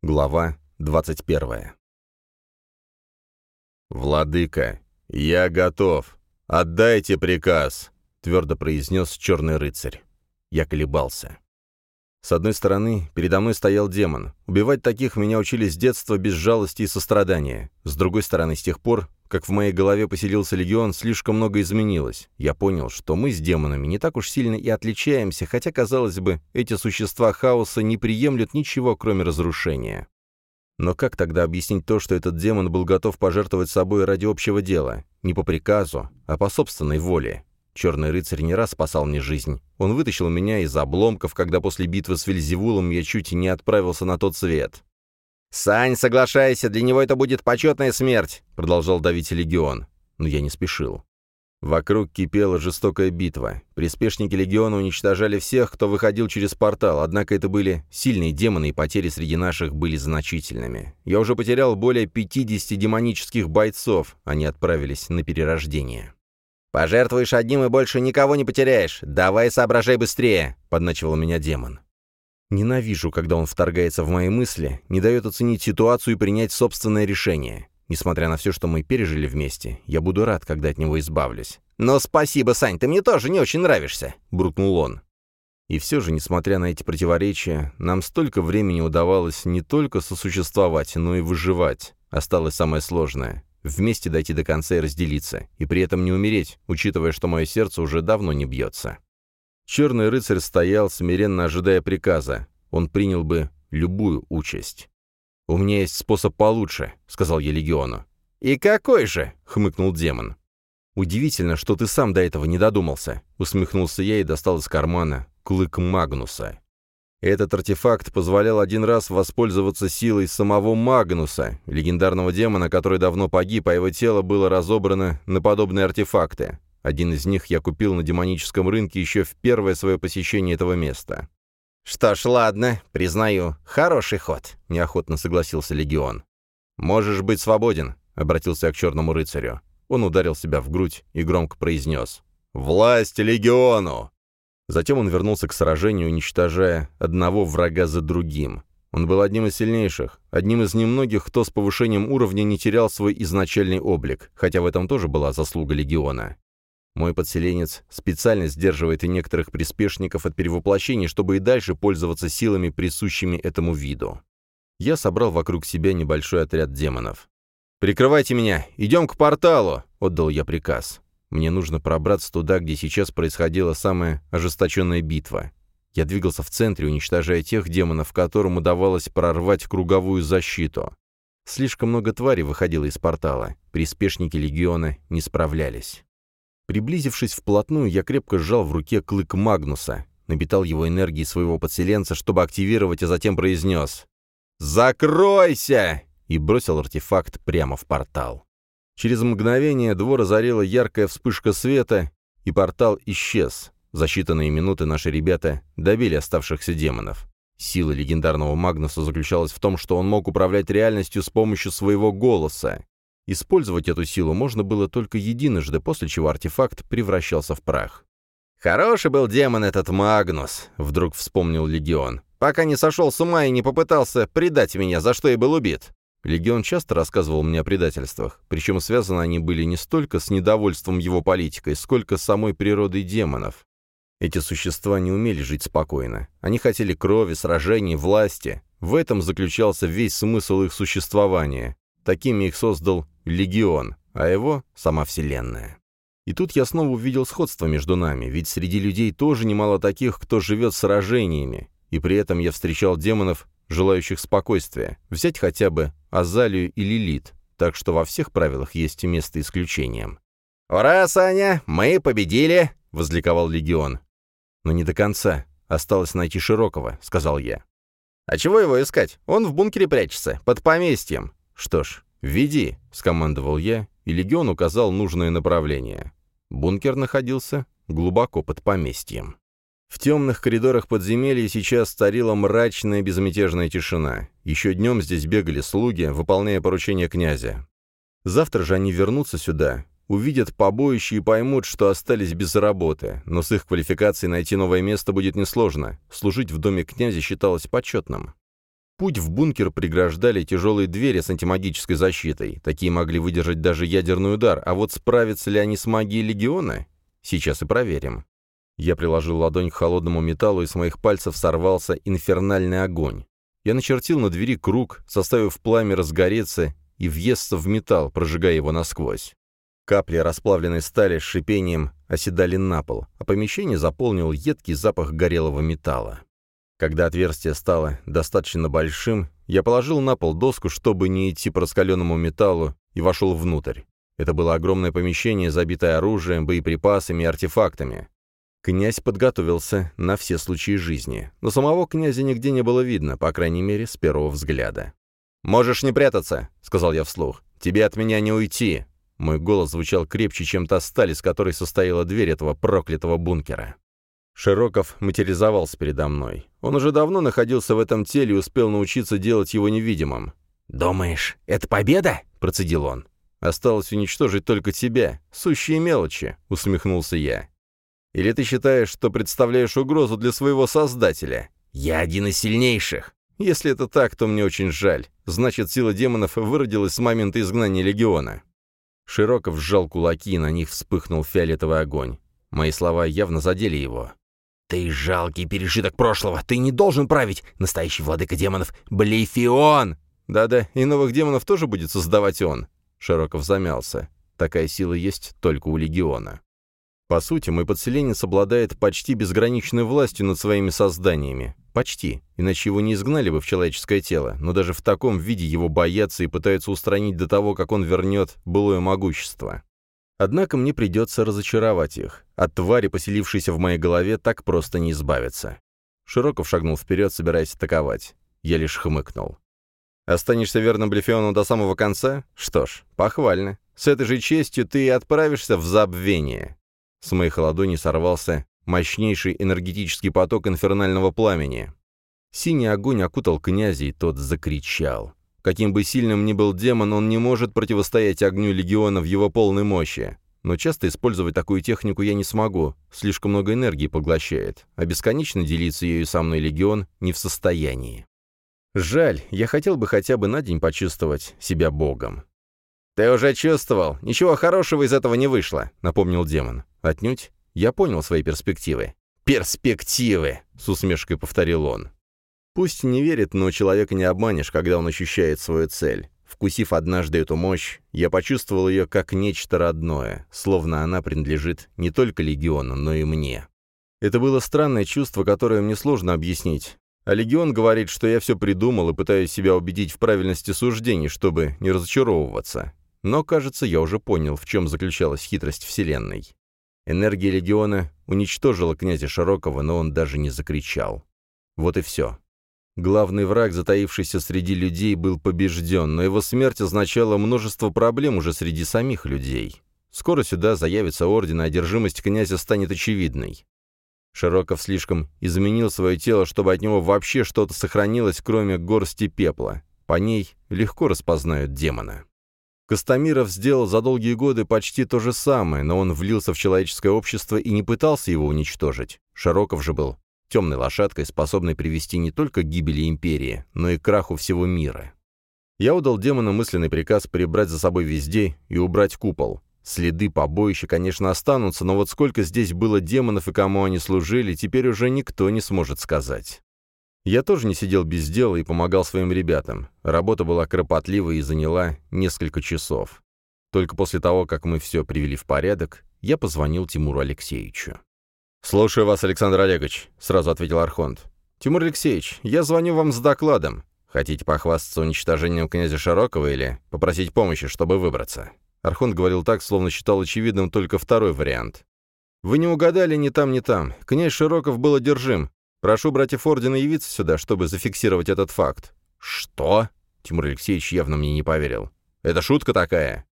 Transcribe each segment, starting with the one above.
Глава 21. «Владыка, я готов. Отдайте приказ», — твердо произнес черный рыцарь. Я колебался. С одной стороны, передо мной стоял демон. Убивать таких меня учили с детства без жалости и сострадания. С другой стороны, с тех пор, как в моей голове поселился легион, слишком много изменилось. Я понял, что мы с демонами не так уж сильно и отличаемся, хотя, казалось бы, эти существа хаоса не приемлют ничего, кроме разрушения. Но как тогда объяснить то, что этот демон был готов пожертвовать собой ради общего дела? Не по приказу, а по собственной воле. Черный рыцарь не раз спасал мне жизнь. Он вытащил меня из обломков, когда после битвы с Вельзевулом я чуть не отправился на тот свет. «Сань, соглашайся, для него это будет почетная смерть», — продолжал давить легион. Но я не спешил. Вокруг кипела жестокая битва. Приспешники легиона уничтожали всех, кто выходил через портал, однако это были сильные демоны, и потери среди наших были значительными. Я уже потерял более 50 демонических бойцов, они отправились на перерождение. «Пожертвуешь одним и больше никого не потеряешь. Давай соображай быстрее», — подначивал меня демон. Ненавижу, когда он вторгается в мои мысли, не дает оценить ситуацию и принять собственное решение. Несмотря на все, что мы пережили вместе, я буду рад, когда от него избавлюсь. «Но спасибо, Сань, ты мне тоже не очень нравишься», — буркнул он. И все же, несмотря на эти противоречия, нам столько времени удавалось не только сосуществовать, но и выживать. Осталось самое сложное — вместе дойти до конца и разделиться, и при этом не умереть, учитывая, что мое сердце уже давно не бьется. Черный рыцарь стоял, смиренно ожидая приказа. Он принял бы любую участь. «У меня есть способ получше», — сказал я легиону. «И какой же?» — хмыкнул демон. «Удивительно, что ты сам до этого не додумался», — усмехнулся я и достал из кармана клык Магнуса. Этот артефакт позволял один раз воспользоваться силой самого Магнуса, легендарного демона, который давно погиб, а его тело было разобрано на подобные артефакты. Один из них я купил на демоническом рынке еще в первое свое посещение этого места. «Что ж, ладно, признаю, хороший ход», — неохотно согласился Легион. «Можешь быть свободен», — обратился я к черному рыцарю. Он ударил себя в грудь и громко произнес. «Власть Легиону!» Затем он вернулся к сражению, уничтожая одного врага за другим. Он был одним из сильнейших, одним из немногих, кто с повышением уровня не терял свой изначальный облик, хотя в этом тоже была заслуга Легиона. Мой подселенец специально сдерживает и некоторых приспешников от перевоплощений, чтобы и дальше пользоваться силами, присущими этому виду. Я собрал вокруг себя небольшой отряд демонов. «Прикрывайте меня! Идем к порталу!» — отдал я приказ. Мне нужно пробраться туда, где сейчас происходила самая ожесточенная битва. Я двигался в центре, уничтожая тех демонов, которым удавалось прорвать круговую защиту. Слишком много тварей выходило из портала. Приспешники легиона не справлялись. Приблизившись вплотную, я крепко сжал в руке клык Магнуса, напитал его энергией своего подселенца, чтобы активировать, а затем произнес «Закройся!» и бросил артефакт прямо в портал. Через мгновение двор озарила яркая вспышка света, и портал исчез. За считанные минуты наши ребята добили оставшихся демонов. Сила легендарного Магнуса заключалась в том, что он мог управлять реальностью с помощью своего голоса. Использовать эту силу можно было только единожды, после чего артефакт превращался в прах. «Хороший был демон этот Магнус», — вдруг вспомнил Легион, «пока не сошел с ума и не попытался предать меня, за что и был убит». Легион часто рассказывал мне о предательствах, причем связаны они были не столько с недовольством его политикой, сколько с самой природой демонов. Эти существа не умели жить спокойно. Они хотели крови, сражений, власти. В этом заключался весь смысл их существования. Такими их создал Легион, а его — сама Вселенная. И тут я снова увидел сходство между нами, ведь среди людей тоже немало таких, кто живет сражениями, и при этом я встречал демонов, желающих спокойствия, взять хотя бы Азалию и Лилит, так что во всех правилах есть место исключением. «Ура, Саня! Мы победили!» — возликовал Легион. «Но не до конца. Осталось найти Широкого», — сказал я. «А чего его искать? Он в бункере прячется, под поместьем». «Что ж, «Веди», — скомандовал я, и легион указал нужное направление. Бункер находился глубоко под поместьем. В темных коридорах подземелья сейчас царила мрачная безмятежная тишина. Еще днем здесь бегали слуги, выполняя поручения князя. Завтра же они вернутся сюда, увидят побоище и поймут, что остались без работы, но с их квалификацией найти новое место будет несложно. Служить в доме князя считалось почетным. Путь в бункер преграждали тяжелые двери с антимагической защитой. Такие могли выдержать даже ядерный удар, а вот справятся ли они с магией Легиона? Сейчас и проверим. Я приложил ладонь к холодному металлу, и с моих пальцев сорвался инфернальный огонь. Я начертил на двери круг, составив пламя разгореться и въесться в металл, прожигая его насквозь. Капли расплавленной стали с шипением оседали на пол, а помещение заполнил едкий запах горелого металла. Когда отверстие стало достаточно большим, я положил на пол доску, чтобы не идти по раскаленному металлу, и вошел внутрь. Это было огромное помещение, забитое оружием, боеприпасами и артефактами. Князь подготовился на все случаи жизни, но самого князя нигде не было видно, по крайней мере, с первого взгляда. «Можешь не прятаться», — сказал я вслух. «Тебе от меня не уйти». Мой голос звучал крепче, чем та сталь, из которой состояла дверь этого проклятого бункера. Широков материализовался передо мной. Он уже давно находился в этом теле и успел научиться делать его невидимым. «Думаешь, это победа?» — процедил он. «Осталось уничтожить только тебя. Сущие мелочи», — усмехнулся я. «Или ты считаешь, что представляешь угрозу для своего создателя?» «Я один из сильнейших». «Если это так, то мне очень жаль. Значит, сила демонов выродилась с момента изгнания Легиона». Широков сжал кулаки, и на них вспыхнул фиолетовый огонь. Мои слова явно задели его. «Ты жалкий пережиток прошлого! Ты не должен править! Настоящий владыка демонов — Блейфион!» «Да-да, и новых демонов тоже будет создавать он!» Широков замялся. «Такая сила есть только у Легиона». По сути, мой подселенец обладает почти безграничной властью над своими созданиями. Почти. Иначе его не изгнали бы в человеческое тело, но даже в таком виде его боятся и пытаются устранить до того, как он вернет былое могущество. Однако мне придется разочаровать их. От твари, поселившейся в моей голове, так просто не избавиться. Широков шагнул вперед, собираясь атаковать. Я лишь хмыкнул. «Останешься верным Блефиону до самого конца? Что ж, похвально. С этой же честью ты и отправишься в забвение». С моих ладоней сорвался мощнейший энергетический поток инфернального пламени. Синий огонь окутал князя, и тот закричал. Каким бы сильным ни был демон, он не может противостоять огню легиона в его полной мощи. Но часто использовать такую технику я не смогу, слишком много энергии поглощает, а бесконечно делиться ею со мной легион не в состоянии. Жаль, я хотел бы хотя бы на день почувствовать себя богом. «Ты уже чувствовал, ничего хорошего из этого не вышло», — напомнил демон. Отнюдь, я понял свои перспективы. «Перспективы!» — с усмешкой повторил он. Пусть не верит, но человека не обманешь, когда он ощущает свою цель. Вкусив однажды эту мощь, я почувствовал ее как нечто родное, словно она принадлежит не только Легиону, но и мне. Это было странное чувство, которое мне сложно объяснить. А Легион говорит, что я все придумал и пытаюсь себя убедить в правильности суждений, чтобы не разочаровываться. Но, кажется, я уже понял, в чем заключалась хитрость Вселенной. Энергия Легиона уничтожила князя Широкого, но он даже не закричал. Вот и все. Главный враг, затаившийся среди людей, был побежден, но его смерть означала множество проблем уже среди самих людей. Скоро сюда заявится орден, а одержимость князя станет очевидной. Широков слишком изменил свое тело, чтобы от него вообще что-то сохранилось, кроме горсти пепла. По ней легко распознают демона. Костомиров сделал за долгие годы почти то же самое, но он влился в человеческое общество и не пытался его уничтожить. Широков же был темной лошадкой, способной привести не только к гибели империи, но и к краху всего мира. Я удал демону мысленный приказ прибрать за собой везде и убрать купол. Следы побоища, конечно, останутся, но вот сколько здесь было демонов и кому они служили, теперь уже никто не сможет сказать. Я тоже не сидел без дела и помогал своим ребятам. Работа была кропотливой и заняла несколько часов. Только после того, как мы все привели в порядок, я позвонил Тимуру Алексеевичу. «Слушаю вас, Александр Олегович», — сразу ответил Архонт. «Тимур Алексеевич, я звоню вам с докладом. Хотите похвастаться уничтожением князя Широкого или попросить помощи, чтобы выбраться?» Архонт говорил так, словно считал очевидным только второй вариант. «Вы не угадали ни там, ни там. Князь Широков был одержим. Прошу братьев Ордена явиться сюда, чтобы зафиксировать этот факт». «Что?» — Тимур Алексеевич явно мне не поверил. «Это шутка такая?»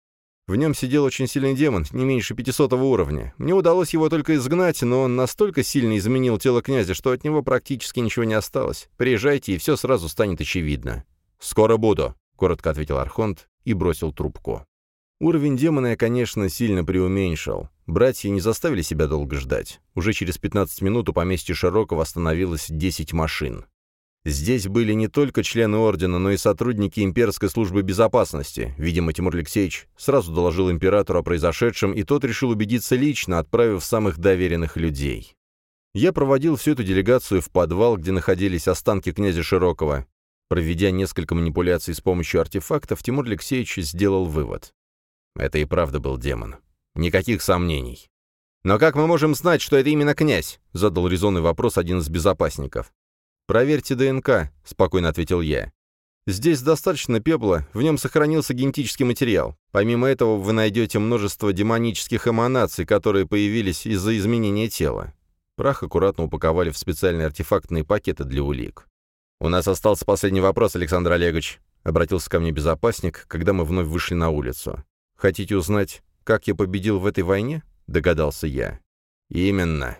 В нем сидел очень сильный демон, не меньше 500 уровня. Мне удалось его только изгнать, но он настолько сильно изменил тело князя, что от него практически ничего не осталось. Приезжайте, и все сразу станет очевидно. «Скоро буду», — коротко ответил Архонт и бросил трубку. Уровень демона я, конечно, сильно преуменьшил. Братья не заставили себя долго ждать. Уже через 15 минут у поместья Широкого остановилось 10 машин. Здесь были не только члены Ордена, но и сотрудники имперской службы безопасности. Видимо, Тимур Алексеевич сразу доложил императору о произошедшем, и тот решил убедиться лично, отправив самых доверенных людей. Я проводил всю эту делегацию в подвал, где находились останки князя Широкого. Проведя несколько манипуляций с помощью артефактов, Тимур Алексеевич сделал вывод. Это и правда был демон. Никаких сомнений. «Но как мы можем знать, что это именно князь?» — задал резонный вопрос один из безопасников. «Проверьте ДНК», — спокойно ответил я. «Здесь достаточно пепла, в нем сохранился генетический материал. Помимо этого вы найдете множество демонических эманаций, которые появились из-за изменения тела. Прах аккуратно упаковали в специальные артефактные пакеты для улик. «У нас остался последний вопрос, Александр Олегович», — обратился ко мне безопасник, когда мы вновь вышли на улицу. «Хотите узнать, как я победил в этой войне?» — догадался я. «Именно».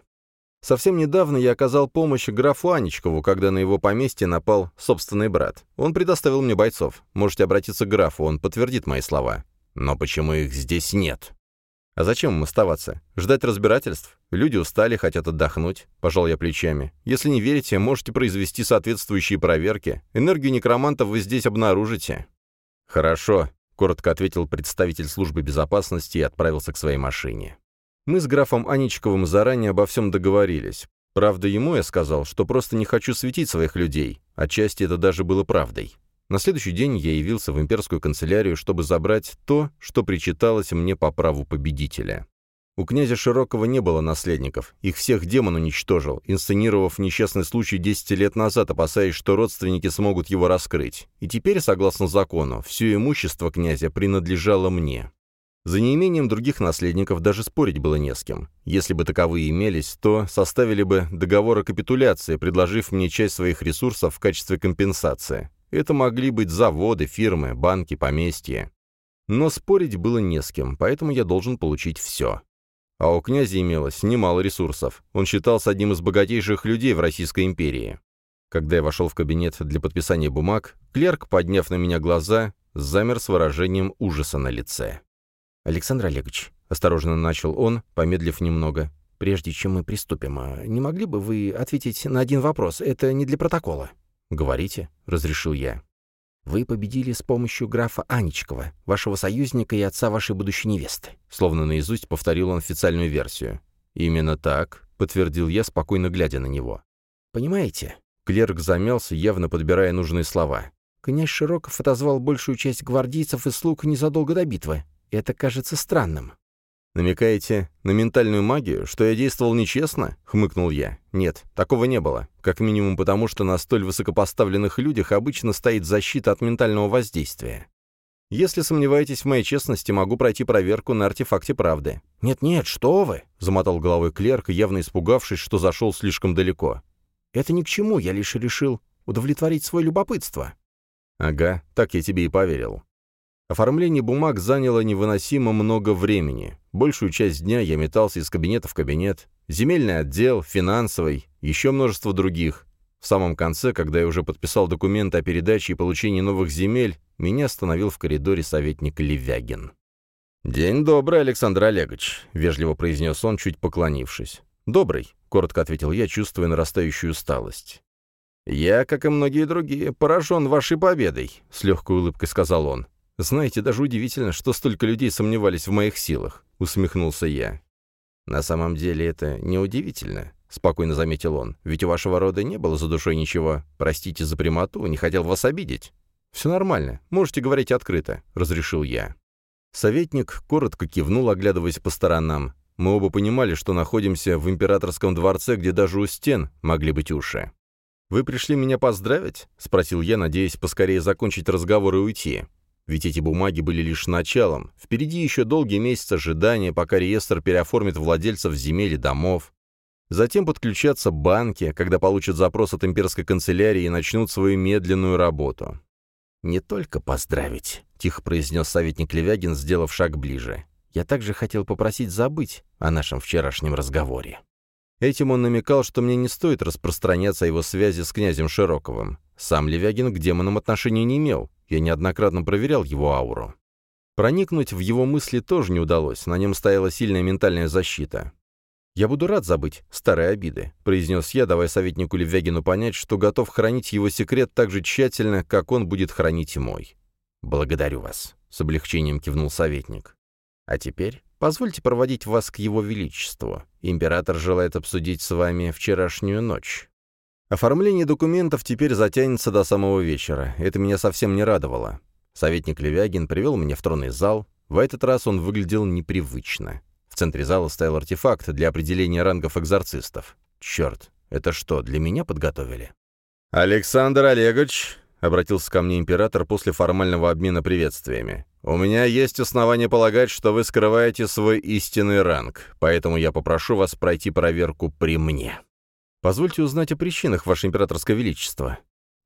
Совсем недавно я оказал помощь графу Анечкову, когда на его поместье напал собственный брат. Он предоставил мне бойцов. Можете обратиться к графу, он подтвердит мои слова. Но почему их здесь нет? А зачем им оставаться? Ждать разбирательств? Люди устали, хотят отдохнуть. Пожал я плечами. Если не верите, можете произвести соответствующие проверки. Энергию некромантов вы здесь обнаружите. Хорошо, коротко ответил представитель службы безопасности и отправился к своей машине. Мы с графом Аничковым заранее обо всем договорились. Правда, ему я сказал, что просто не хочу светить своих людей. Отчасти это даже было правдой. На следующий день я явился в имперскую канцелярию, чтобы забрать то, что причиталось мне по праву победителя. У князя Широкого не было наследников, их всех демон уничтожил, инсценировав несчастный случай 10 лет назад, опасаясь, что родственники смогут его раскрыть. И теперь, согласно закону, все имущество князя принадлежало мне. За неимением других наследников даже спорить было не с кем. Если бы таковые имелись, то составили бы договор о капитуляции, предложив мне часть своих ресурсов в качестве компенсации. Это могли быть заводы, фирмы, банки, поместья. Но спорить было не с кем, поэтому я должен получить все. А у князя имелось немало ресурсов. Он считался одним из богатейших людей в Российской империи. Когда я вошел в кабинет для подписания бумаг, клерк, подняв на меня глаза, замер с выражением ужаса на лице. «Александр Олегович», — осторожно начал он, помедлив немного, — «прежде чем мы приступим, а не могли бы вы ответить на один вопрос? Это не для протокола». «Говорите», — разрешил я. «Вы победили с помощью графа Анечкова, вашего союзника и отца вашей будущей невесты», словно наизусть повторил он официальную версию. «Именно так», — подтвердил я, спокойно глядя на него. «Понимаете?» Клерк замялся, явно подбирая нужные слова. «Князь Широков отозвал большую часть гвардейцев и слуг незадолго до битвы. Это кажется странным». «Намекаете на ментальную магию, что я действовал нечестно?» — хмыкнул я. «Нет, такого не было. Как минимум потому, что на столь высокопоставленных людях обычно стоит защита от ментального воздействия. Если сомневаетесь в моей честности, могу пройти проверку на артефакте правды». «Нет-нет, что вы!» — замотал головой клерк, явно испугавшись, что зашел слишком далеко. «Это ни к чему, я лишь решил удовлетворить свое любопытство». «Ага, так я тебе и поверил. Оформление бумаг заняло невыносимо много времени. Большую часть дня я метался из кабинета в кабинет. Земельный отдел, финансовый, еще множество других. В самом конце, когда я уже подписал документы о передаче и получении новых земель, меня остановил в коридоре советник Левягин. «День добрый, Александр Олегович», — вежливо произнес он, чуть поклонившись. «Добрый», — коротко ответил я, чувствуя нарастающую усталость. «Я, как и многие другие, поражен вашей победой», — с легкой улыбкой сказал он. «Знаете, даже удивительно, что столько людей сомневались в моих силах», — усмехнулся я. «На самом деле это неудивительно», — спокойно заметил он. «Ведь у вашего рода не было за душой ничего. Простите за прямоту, не хотел вас обидеть». «Все нормально, можете говорить открыто», — разрешил я. Советник коротко кивнул, оглядываясь по сторонам. Мы оба понимали, что находимся в императорском дворце, где даже у стен могли быть уши. «Вы пришли меня поздравить?» — спросил я, надеясь поскорее закончить разговор и уйти. Ведь эти бумаги были лишь началом. Впереди еще долгий месяц ожидания, пока реестр переоформит владельцев земель и домов. Затем подключатся банки, когда получат запрос от имперской канцелярии и начнут свою медленную работу. «Не только поздравить», — тихо произнес советник Левягин, сделав шаг ближе. «Я также хотел попросить забыть о нашем вчерашнем разговоре». Этим он намекал, что мне не стоит распространяться о его связи с князем Широковым. Сам Левягин к демонам отношения не имел, я неоднократно проверял его ауру. Проникнуть в его мысли тоже не удалось, на нем стояла сильная ментальная защита. «Я буду рад забыть старые обиды», — произнес я, давая советнику Левягину понять, что готов хранить его секрет так же тщательно, как он будет хранить мой. «Благодарю вас», — с облегчением кивнул советник. «А теперь позвольте проводить вас к его величеству. Император желает обсудить с вами вчерашнюю ночь». Оформление документов теперь затянется до самого вечера. Это меня совсем не радовало. Советник Левягин привел меня в тронный зал. В этот раз он выглядел непривычно. В центре зала стоял артефакт для определения рангов экзорцистов. Черт, это что, для меня подготовили? «Александр Олегович», — обратился ко мне император после формального обмена приветствиями, «у меня есть основания полагать, что вы скрываете свой истинный ранг, поэтому я попрошу вас пройти проверку при мне». «Позвольте узнать о причинах, Ваше Императорское Величество».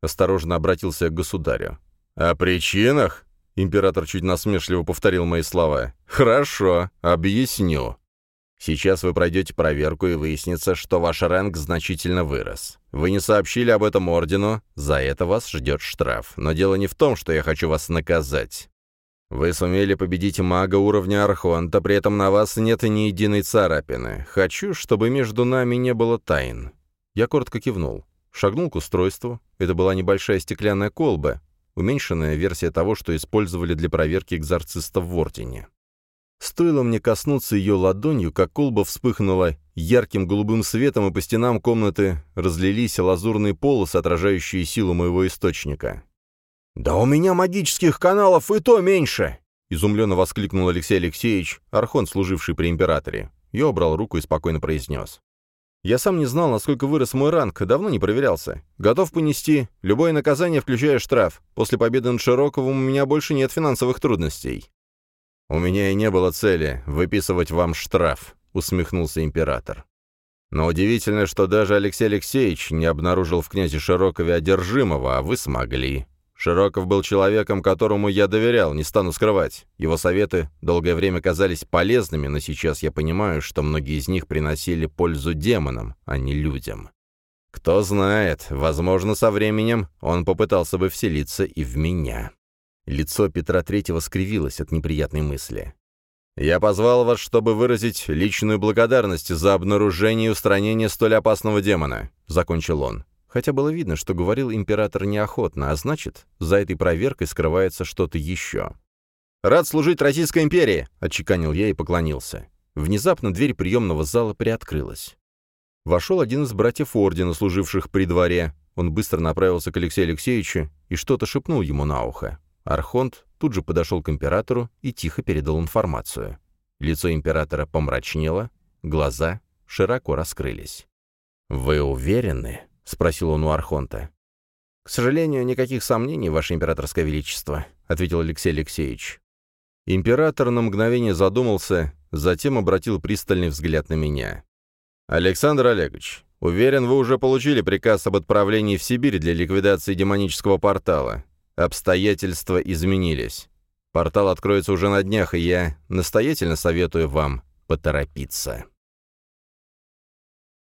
Осторожно обратился к государю. «О причинах?» Император чуть насмешливо повторил мои слова. «Хорошо, объясню. Сейчас вы пройдете проверку и выяснится, что ваш ранг значительно вырос. Вы не сообщили об этом ордену, за это вас ждет штраф. Но дело не в том, что я хочу вас наказать. Вы сумели победить мага уровня Архонта, при этом на вас нет ни единой царапины. Хочу, чтобы между нами не было тайн». Я коротко кивнул. Шагнул к устройству. Это была небольшая стеклянная колба, уменьшенная версия того, что использовали для проверки экзорцистов в Ордене. Стоило мне коснуться ее ладонью, как колба вспыхнула ярким голубым светом, и по стенам комнаты разлились лазурные полосы, отражающие силу моего источника. «Да у меня магических каналов и то меньше!» — изумленно воскликнул Алексей Алексеевич, архон, служивший при императоре. Я убрал руку и спокойно произнес. Я сам не знал, насколько вырос мой ранг, давно не проверялся. Готов понести любое наказание, включая штраф. После победы над Широковым у меня больше нет финансовых трудностей». «У меня и не было цели выписывать вам штраф», — усмехнулся император. «Но удивительно, что даже Алексей Алексеевич не обнаружил в князе Широкове одержимого, а вы смогли. Широков был человеком, которому я доверял, не стану скрывать. Его советы долгое время казались полезными, но сейчас я понимаю, что многие из них приносили пользу демонам, а не людям. Кто знает, возможно, со временем он попытался бы вселиться и в меня. Лицо Петра Третьего скривилось от неприятной мысли. «Я позвал вас, чтобы выразить личную благодарность за обнаружение и устранение столь опасного демона», — закончил он хотя было видно, что говорил император неохотно, а значит, за этой проверкой скрывается что-то еще. «Рад служить Российской империи!» — отчеканил я и поклонился. Внезапно дверь приемного зала приоткрылась. Вошел один из братьев ордена, служивших при дворе. Он быстро направился к Алексею Алексеевичу и что-то шепнул ему на ухо. Архонт тут же подошел к императору и тихо передал информацию. Лицо императора помрачнело, глаза широко раскрылись. «Вы уверены?» — спросил он у Архонта. «К сожалению, никаких сомнений, Ваше Императорское Величество», — ответил Алексей Алексеевич. Император на мгновение задумался, затем обратил пристальный взгляд на меня. «Александр Олегович, уверен, вы уже получили приказ об отправлении в Сибирь для ликвидации демонического портала. Обстоятельства изменились. Портал откроется уже на днях, и я настоятельно советую вам поторопиться».